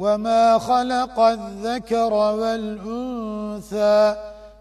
وما خلق الذكر والأنثى